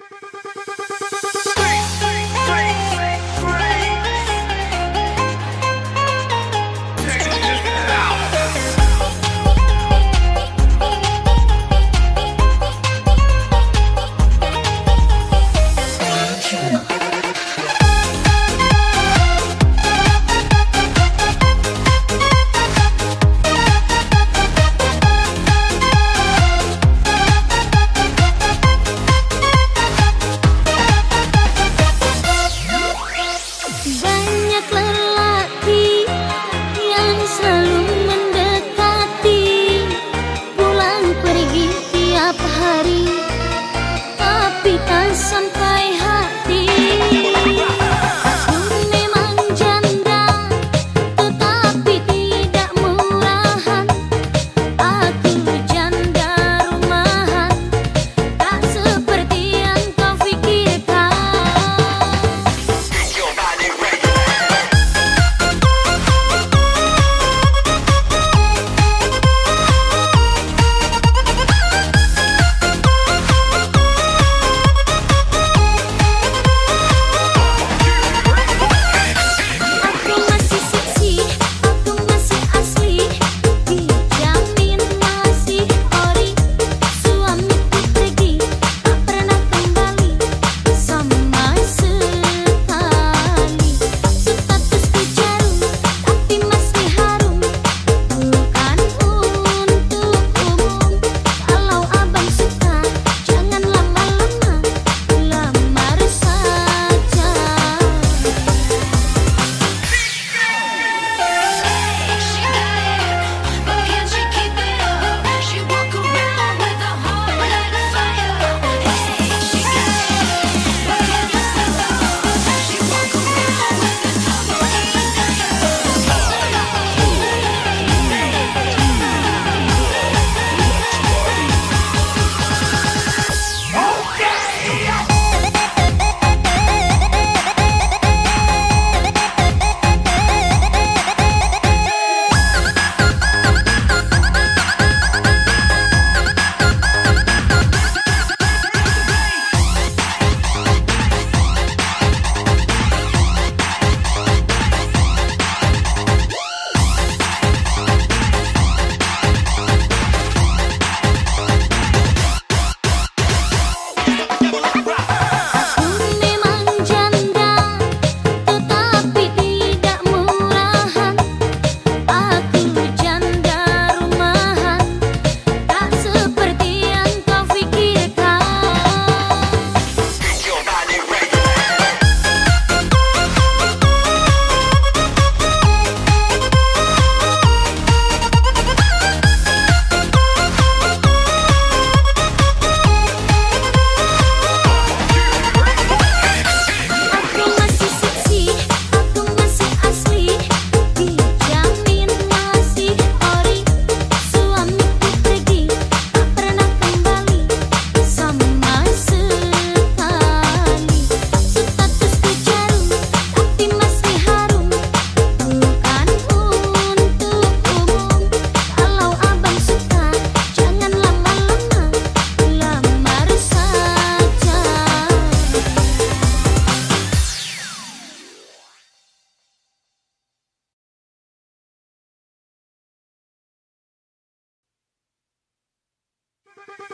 Bye. Bye-bye.